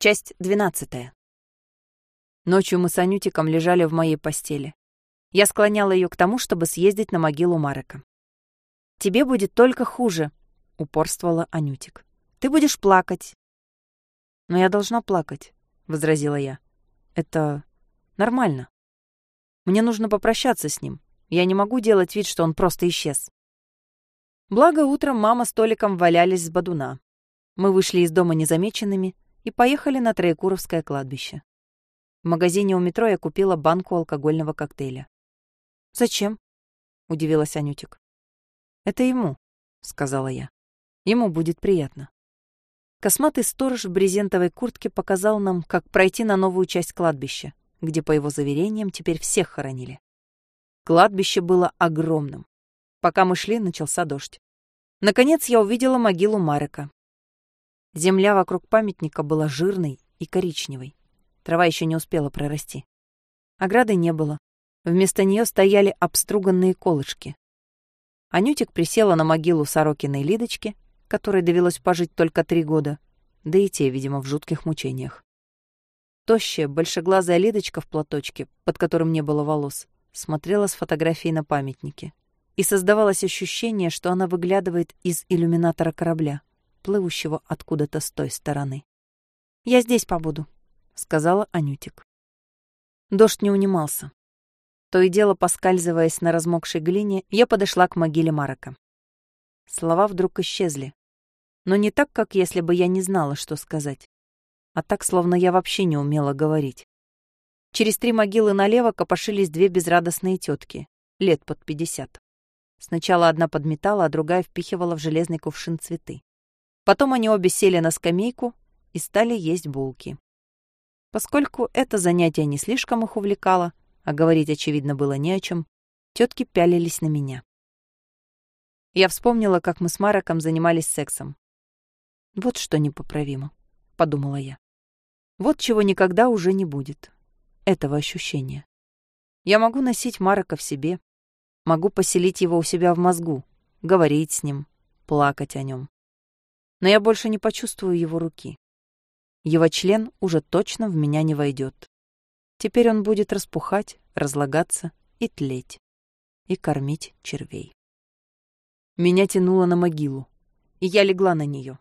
Часть двенадцатая. Ночью мы с Анютиком лежали в моей постели. Я склоняла ее к тому, чтобы съездить на могилу Марека. «Тебе будет только хуже», — упорствовала Анютик. «Ты будешь плакать». «Но я должна плакать», — возразила я. «Это нормально. Мне нужно попрощаться с ним. Я не могу делать вид, что он просто исчез». Благо, утром мама с Толиком валялись с Бадуна. Мы вышли из дома незамеченными — и поехали на Троекуровское кладбище. В магазине у метро я купила банку алкогольного коктейля. «Зачем?» — удивилась Анютик. «Это ему», — сказала я. «Ему будет приятно». Косматый сторож в брезентовой куртке показал нам, как пройти на новую часть кладбища, где, по его заверениям, теперь всех хоронили. Кладбище было огромным. Пока мы шли, начался дождь. Наконец я увидела могилу Марека, Земля вокруг памятника была жирной и коричневой. Трава еще не успела прорасти. Ограды не было. Вместо нее стояли обструганные колышки. Анютик присела на могилу Сорокиной Лидочки, которой довелось пожить только три года, да и те, видимо, в жутких мучениях. Тощая, большеглазая Лидочка в платочке, под которым не было волос, смотрела с фотографией на памятнике. И создавалось ощущение, что она выглядывает из иллюминатора корабля плывущего откуда-то с той стороны. «Я здесь побуду», — сказала Анютик. Дождь не унимался. То и дело, поскальзываясь на размокшей глине, я подошла к могиле Марака. Слова вдруг исчезли. Но не так, как если бы я не знала, что сказать, а так, словно я вообще не умела говорить. Через три могилы налево копошились две безрадостные тетки, лет под пятьдесят. Сначала одна подметала, а другая впихивала в железный кувшин цветы. Потом они обе сели на скамейку и стали есть булки. Поскольку это занятие не слишком их увлекало, а говорить, очевидно, было не о чем, тетки пялились на меня. Я вспомнила, как мы с Мароком занимались сексом. «Вот что непоправимо», — подумала я. «Вот чего никогда уже не будет. Этого ощущения. Я могу носить Марока в себе, могу поселить его у себя в мозгу, говорить с ним, плакать о нем но я больше не почувствую его руки. Его член уже точно в меня не войдет. Теперь он будет распухать, разлагаться и тлеть. И кормить червей. Меня тянуло на могилу, и я легла на нее.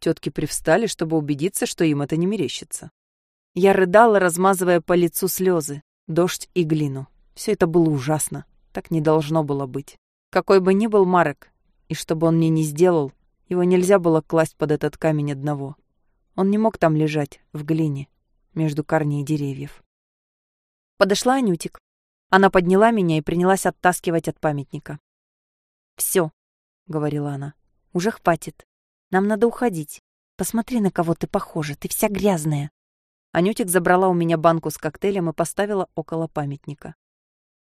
Тетки привстали, чтобы убедиться, что им это не мерещится. Я рыдала, размазывая по лицу слезы, дождь и глину. Все это было ужасно. Так не должно было быть. Какой бы ни был Марек, и что бы он мне ни сделал, его нельзя было класть под этот камень одного. Он не мог там лежать, в глине, между корней деревьев. Подошла Анютик. Она подняла меня и принялась оттаскивать от памятника. «Всё», — говорила она, — «уже хватит. Нам надо уходить. Посмотри, на кого ты похожа, ты вся грязная». Анютик забрала у меня банку с коктейлем и поставила около памятника.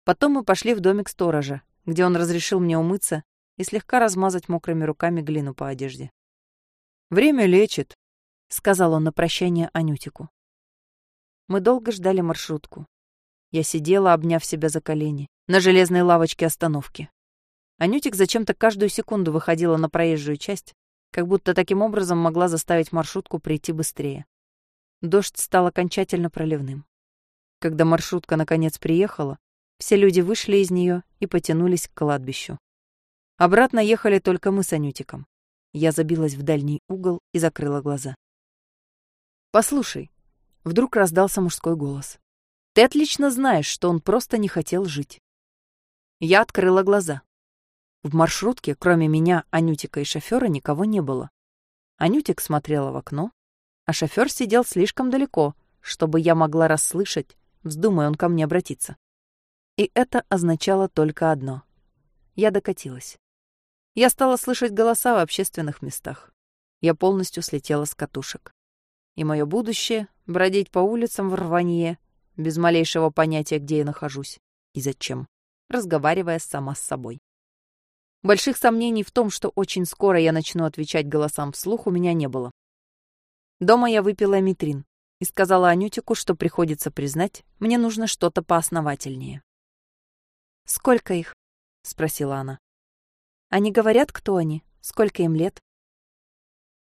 Потом мы пошли в домик сторожа, где он разрешил мне умыться и слегка размазать мокрыми руками глину по одежде. «Время лечит», — сказал он на прощание Анютику. Мы долго ждали маршрутку. Я сидела, обняв себя за колени, на железной лавочке остановки. Анютик зачем-то каждую секунду выходила на проезжую часть, как будто таким образом могла заставить маршрутку прийти быстрее. Дождь стал окончательно проливным. Когда маршрутка наконец приехала, все люди вышли из нее и потянулись к кладбищу. Обратно ехали только мы с Анютиком. Я забилась в дальний угол и закрыла глаза. «Послушай», — вдруг раздался мужской голос. «Ты отлично знаешь, что он просто не хотел жить». Я открыла глаза. В маршрутке, кроме меня, Анютика и шофера, никого не было. Анютик смотрела в окно, а шофер сидел слишком далеко, чтобы я могла расслышать, вздумая он ко мне обратиться. И это означало только одно. Я докатилась. Я стала слышать голоса в общественных местах. Я полностью слетела с катушек. И мое будущее — бродить по улицам в рванье, без малейшего понятия, где я нахожусь и зачем, разговаривая сама с собой. Больших сомнений в том, что очень скоро я начну отвечать голосам вслух, у меня не было. Дома я выпила митрин и сказала Анютику, что приходится признать, мне нужно что-то поосновательнее. «Сколько их?» — спросила она. Они говорят, кто они? Сколько им лет?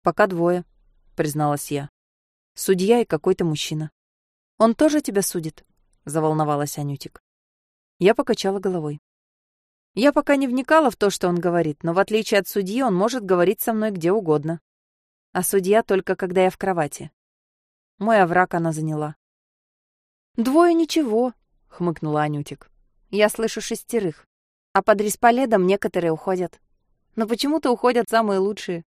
Пока двое, призналась я. Судья и какой-то мужчина. Он тоже тебя судит? Заволновалась Анютик. Я покачала головой. Я пока не вникала в то, что он говорит, но в отличие от судьи он может говорить со мной где угодно. А судья только когда я в кровати. Мой овраг она заняла. «Двое ничего», — хмыкнула Анютик. «Я слышу шестерых. А под Рисполедом некоторые уходят. Но почему-то уходят самые лучшие».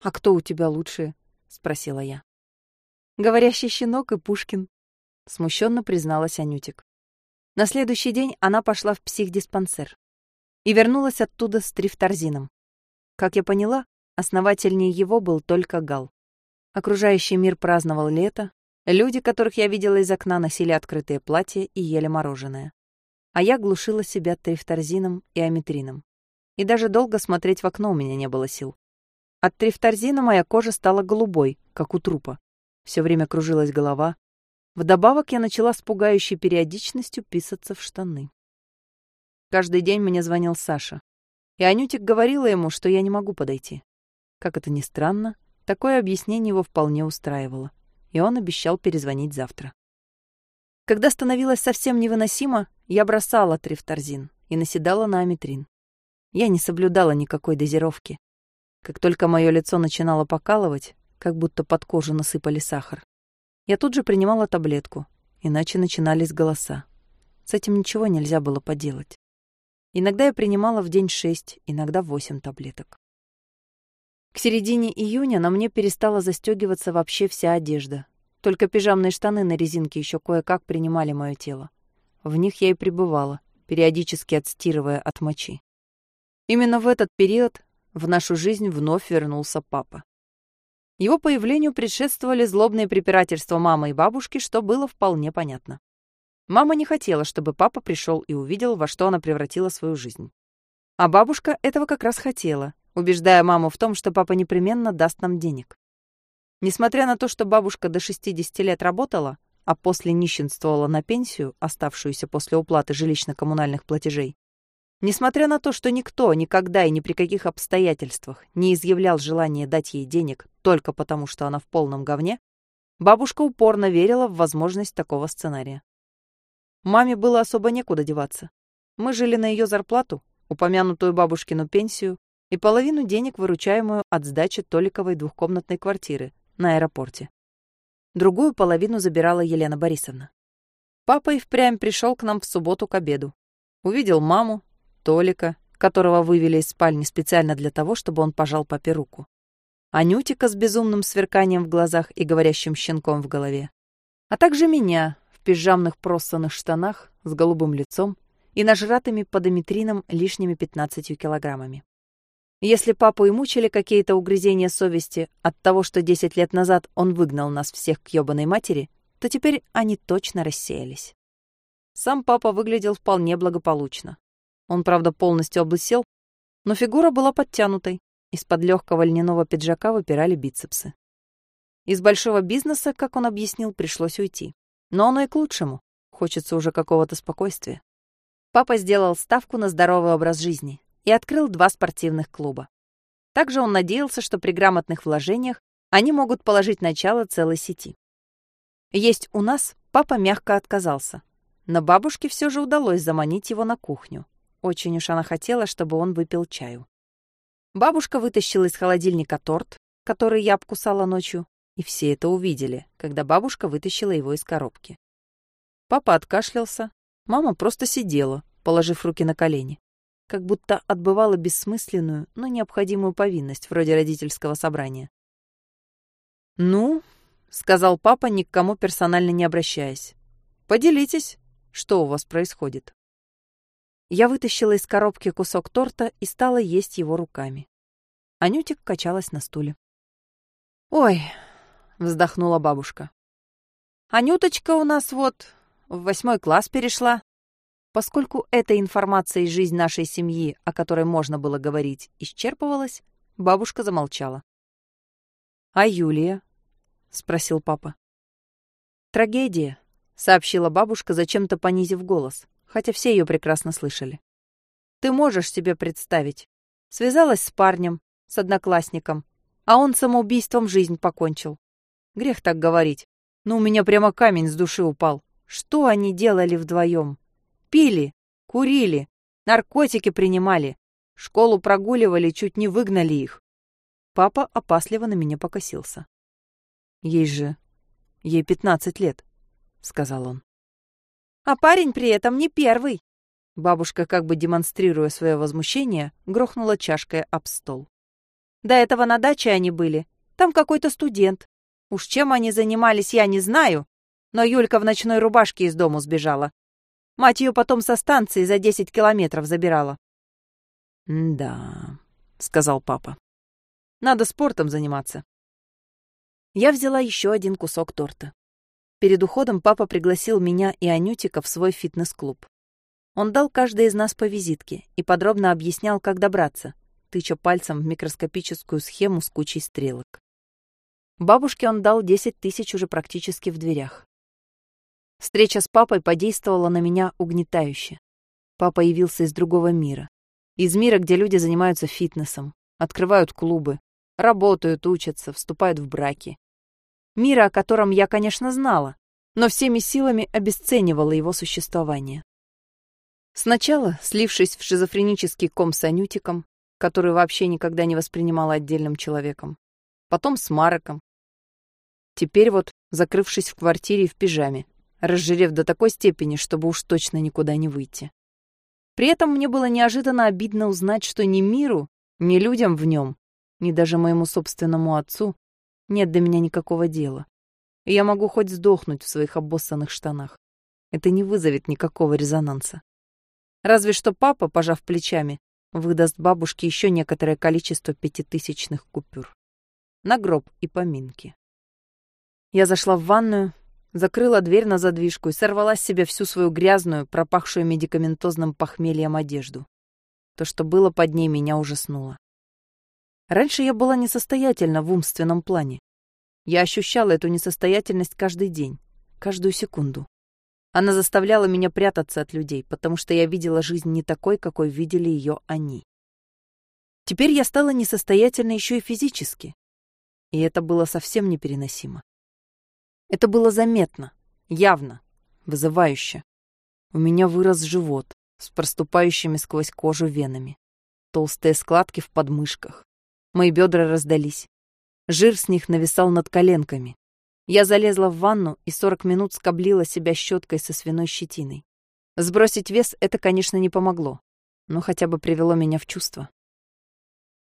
«А кто у тебя лучшие?» — спросила я. «Говорящий щенок и Пушкин», — смущенно призналась Анютик. На следующий день она пошла в психдиспансер и вернулась оттуда с трифторзином. Как я поняла, основательнее его был только Гал. Окружающий мир праздновал лето, люди, которых я видела из окна, носили открытые платья и ели мороженое. А я глушила себя трифторзином и аметрином. И даже долго смотреть в окно у меня не было сил. От трифторзина моя кожа стала голубой, как у трупа. Все время кружилась голова. Вдобавок я начала с пугающей периодичностью писаться в штаны. Каждый день мне звонил Саша. И Анютик говорила ему, что я не могу подойти. Как это ни странно, такое объяснение его вполне устраивало. И он обещал перезвонить завтра. Когда становилось совсем невыносимо, я бросала трифторзин и наседала на аметрин. Я не соблюдала никакой дозировки. Как только мое лицо начинало покалывать, как будто под кожу насыпали сахар, я тут же принимала таблетку, иначе начинались голоса. С этим ничего нельзя было поделать. Иногда я принимала в день шесть, иногда восемь таблеток. К середине июня на мне перестала застегиваться вообще вся одежда. Только пижамные штаны на резинке еще кое-как принимали мое тело. В них я и пребывала, периодически отстирывая от мочи. Именно в этот период в нашу жизнь вновь вернулся папа. Его появлению предшествовали злобные препирательства мамы и бабушки, что было вполне понятно. Мама не хотела, чтобы папа пришел и увидел, во что она превратила свою жизнь. А бабушка этого как раз хотела, убеждая маму в том, что папа непременно даст нам денег. Несмотря на то, что бабушка до 60 лет работала, а после нищенствовала на пенсию, оставшуюся после уплаты жилищно-коммунальных платежей, Несмотря на то, что никто никогда и ни при каких обстоятельствах не изъявлял желания дать ей денег только потому, что она в полном говне, бабушка упорно верила в возможность такого сценария. Маме было особо некуда деваться. Мы жили на ее зарплату, упомянутую бабушкину пенсию и половину денег, выручаемую от сдачи Толиковой двухкомнатной квартиры на аэропорте. Другую половину забирала Елена Борисовна. Папа и впрямь пришел к нам в субботу к обеду. Увидел маму, Толика, которого вывели из спальни специально для того, чтобы он пожал папе руку. Анютика с безумным сверканием в глазах и говорящим щенком в голове. А также меня в пижамных просанных штанах с голубым лицом и нажратыми под аметрином лишними 15 килограммами. Если папу и мучили какие-то угрызения совести от того, что 10 лет назад он выгнал нас всех к ёбаной матери, то теперь они точно рассеялись. Сам папа выглядел вполне благополучно. Он, правда, полностью облысел, но фигура была подтянутой. Из-под легкого льняного пиджака выпирали бицепсы. Из большого бизнеса, как он объяснил, пришлось уйти. Но оно и к лучшему. Хочется уже какого-то спокойствия. Папа сделал ставку на здоровый образ жизни и открыл два спортивных клуба. Также он надеялся, что при грамотных вложениях они могут положить начало целой сети. Есть у нас папа мягко отказался, но бабушке все же удалось заманить его на кухню, очень уж она хотела, чтобы он выпил чаю. Бабушка вытащила из холодильника торт, который я обкусала ночью, и все это увидели, когда бабушка вытащила его из коробки. Папа откашлялся, мама просто сидела, положив руки на колени, как будто отбывала бессмысленную, но необходимую повинность вроде родительского собрания. «Ну», — сказал папа, ни к кому персонально не обращаясь, — «поделитесь, что у вас происходит». Я вытащила из коробки кусок торта и стала есть его руками. Анютик качалась на стуле. «Ой», — вздохнула бабушка. «Анюточка у нас вот в восьмой класс перешла. Поскольку эта информация из жизни нашей семьи, о которой можно было говорить, исчерпывалась, бабушка замолчала. «А Юлия?» — спросил папа. «Трагедия», — сообщила бабушка, зачем-то понизив голос хотя все ее прекрасно слышали. Ты можешь себе представить. Связалась с парнем, с одноклассником, а он самоубийством жизнь покончил. Грех так говорить. Но у меня прямо камень с души упал. Что они делали вдвоем? Пили, курили, наркотики принимали. Школу прогуливали, чуть не выгнали их. Папа опасливо на меня покосился. Ей же... Ей пятнадцать лет, сказал он. А парень при этом не первый. Бабушка, как бы демонстрируя свое возмущение, грохнула чашкой об стол. До этого на даче они были. Там какой-то студент. Уж чем они занимались, я не знаю, но Юлька в ночной рубашке из дому сбежала. Мать ее потом со станции за десять километров забирала. «Да», — сказал папа. «Надо спортом заниматься». Я взяла еще один кусок торта. Перед уходом папа пригласил меня и Анютика в свой фитнес-клуб. Он дал каждой из нас по визитке и подробно объяснял, как добраться, тыча пальцем в микроскопическую схему с кучей стрелок. Бабушке он дал 10 тысяч уже практически в дверях. Встреча с папой подействовала на меня угнетающе. Папа явился из другого мира. Из мира, где люди занимаются фитнесом, открывают клубы, работают, учатся, вступают в браки. Мира, о котором я, конечно, знала, но всеми силами обесценивала его существование. Сначала, слившись в шизофренический ком с Анютиком, который вообще никогда не воспринимала отдельным человеком, потом с Мароком, теперь вот закрывшись в квартире в пижаме, разжирев до такой степени, чтобы уж точно никуда не выйти. При этом мне было неожиданно обидно узнать, что ни миру, ни людям в нем, ни даже моему собственному отцу нет до меня никакого дела. И я могу хоть сдохнуть в своих обоссанных штанах. Это не вызовет никакого резонанса. Разве что папа, пожав плечами, выдаст бабушке еще некоторое количество пятитысячных купюр. На гроб и поминки. Я зашла в ванную, закрыла дверь на задвижку и сорвала с себя всю свою грязную, пропахшую медикаментозным похмельем одежду. То, что было под ней, меня ужаснуло. Раньше я была несостоятельна в умственном плане. Я ощущала эту несостоятельность каждый день, каждую секунду. Она заставляла меня прятаться от людей, потому что я видела жизнь не такой, какой видели ее они. Теперь я стала несостоятельна еще и физически. И это было совсем непереносимо. Это было заметно, явно, вызывающе. У меня вырос живот с проступающими сквозь кожу венами. Толстые складки в подмышках. Мои бедра раздались. Жир с них нависал над коленками. Я залезла в ванну и 40 минут скоблила себя щеткой со свиной щетиной. Сбросить вес это, конечно, не помогло, но хотя бы привело меня в чувство.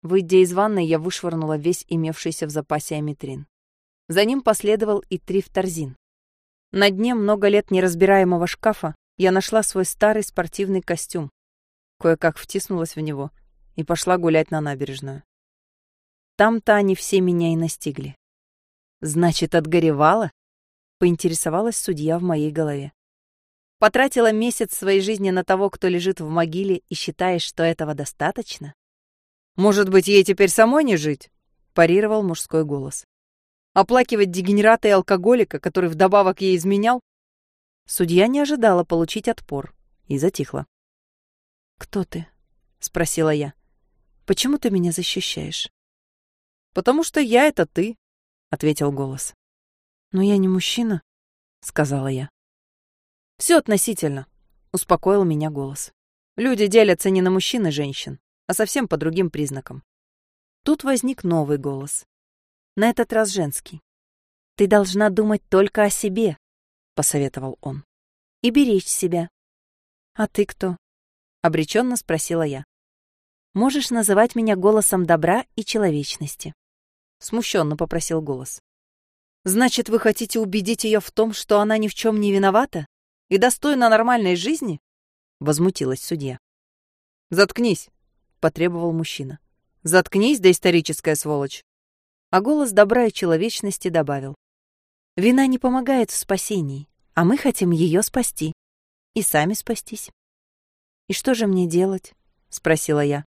Выйдя из ванной, я вышвырнула весь имевшийся в запасе аметрин. За ним последовал и трифторзин. На дне много лет неразбираемого шкафа я нашла свой старый спортивный костюм, кое-как втиснулась в него и пошла гулять на набережную. Там-то они все меня и настигли. «Значит, отгоревала?» — поинтересовалась судья в моей голове. Потратила месяц своей жизни на того, кто лежит в могиле, и считаешь, что этого достаточно? «Может быть, ей теперь самой не жить?» — парировал мужской голос. Оплакивать дегенерата и алкоголика, который вдобавок ей изменял? Судья не ожидала получить отпор и затихла. «Кто ты?» — спросила я. «Почему ты меня защищаешь?» «Потому что я — это ты», — ответил голос. «Но я не мужчина», — сказала я. «Все относительно», — успокоил меня голос. «Люди делятся не на мужчин и женщин, а совсем по другим признакам». Тут возник новый голос на этот раз женский. «Ты должна думать только о себе», — посоветовал он, — «и беречь себя». «А ты кто?» — обреченно спросила я. «Можешь называть меня голосом добра и человечности», — смущенно попросил голос. «Значит, вы хотите убедить ее в том, что она ни в чем не виновата и достойна нормальной жизни?» — возмутилась судья. «Заткнись», — потребовал мужчина. «Заткнись, да историческая сволочь а голос добра и человечности добавил. «Вина не помогает в спасении, а мы хотим ее спасти. И сами спастись». «И что же мне делать?» — спросила я.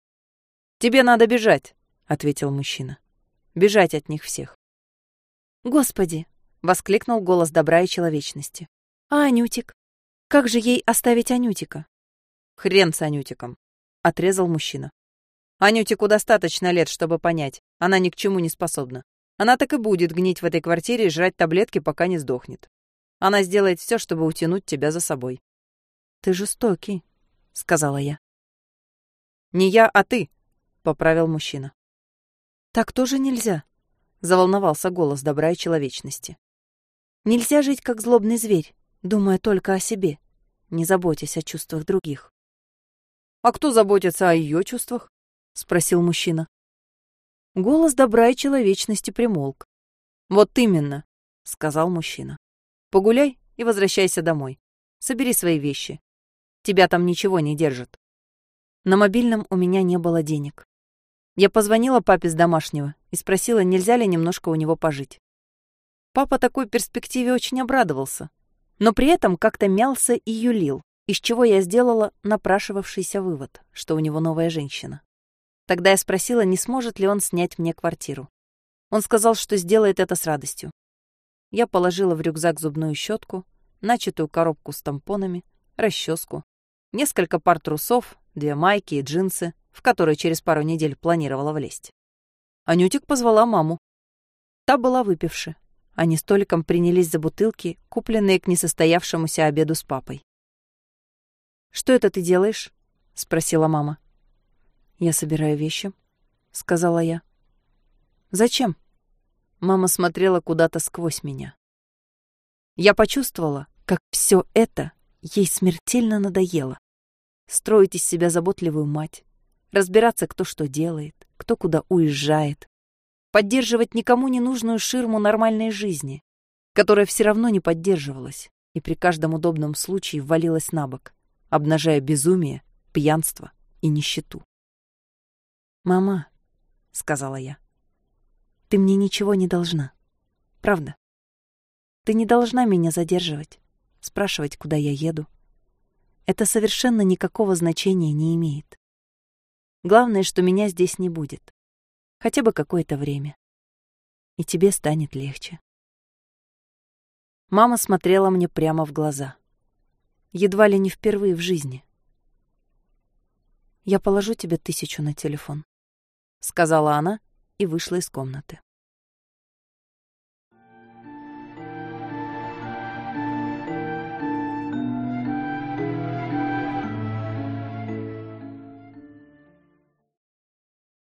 «Тебе надо бежать», — ответил мужчина. «Бежать от них всех». «Господи!» — воскликнул голос добра и человечности. «А Анютик? Как же ей оставить Анютика?» «Хрен с Анютиком», — отрезал мужчина. Анютику достаточно лет, чтобы понять, она ни к чему не способна. Она так и будет гнить в этой квартире и жрать таблетки, пока не сдохнет. Она сделает все, чтобы утянуть тебя за собой. Ты жестокий, сказала я. Не я, а ты, поправил мужчина. Так тоже нельзя, заволновался голос добра и человечности. Нельзя жить как злобный зверь, думая только о себе, не заботясь о чувствах других. А кто заботится о ее чувствах? Спросил мужчина. Голос добра и человечности примолк. Вот именно, сказал мужчина. Погуляй и возвращайся домой. Собери свои вещи. Тебя там ничего не держит. На мобильном у меня не было денег. Я позвонила папе с домашнего и спросила, нельзя ли немножко у него пожить. Папа такой перспективе очень обрадовался, но при этом как-то мялся и юлил, из чего я сделала напрашивавшийся вывод, что у него новая женщина. Тогда я спросила, не сможет ли он снять мне квартиру. Он сказал, что сделает это с радостью. Я положила в рюкзак зубную щетку, начатую коробку с тампонами, расческу, несколько пар трусов, две майки и джинсы, в которые через пару недель планировала влезть. Анютик позвала маму. Та была выпивши. Они столиком принялись за бутылки, купленные к несостоявшемуся обеду с папой. «Что это ты делаешь?» — спросила мама. «Я собираю вещи», — сказала я. «Зачем?» Мама смотрела куда-то сквозь меня. Я почувствовала, как все это ей смертельно надоело. Строить из себя заботливую мать, разбираться, кто что делает, кто куда уезжает, поддерживать никому не нужную ширму нормальной жизни, которая все равно не поддерживалась и при каждом удобном случае валилась на бок, обнажая безумие, пьянство и нищету. «Мама», — сказала я, — «ты мне ничего не должна. Правда. Ты не должна меня задерживать, спрашивать, куда я еду. Это совершенно никакого значения не имеет. Главное, что меня здесь не будет. Хотя бы какое-то время. И тебе станет легче. Мама смотрела мне прямо в глаза. Едва ли не впервые в жизни. «Я положу тебе тысячу на телефон», — сказала она и вышла из комнаты.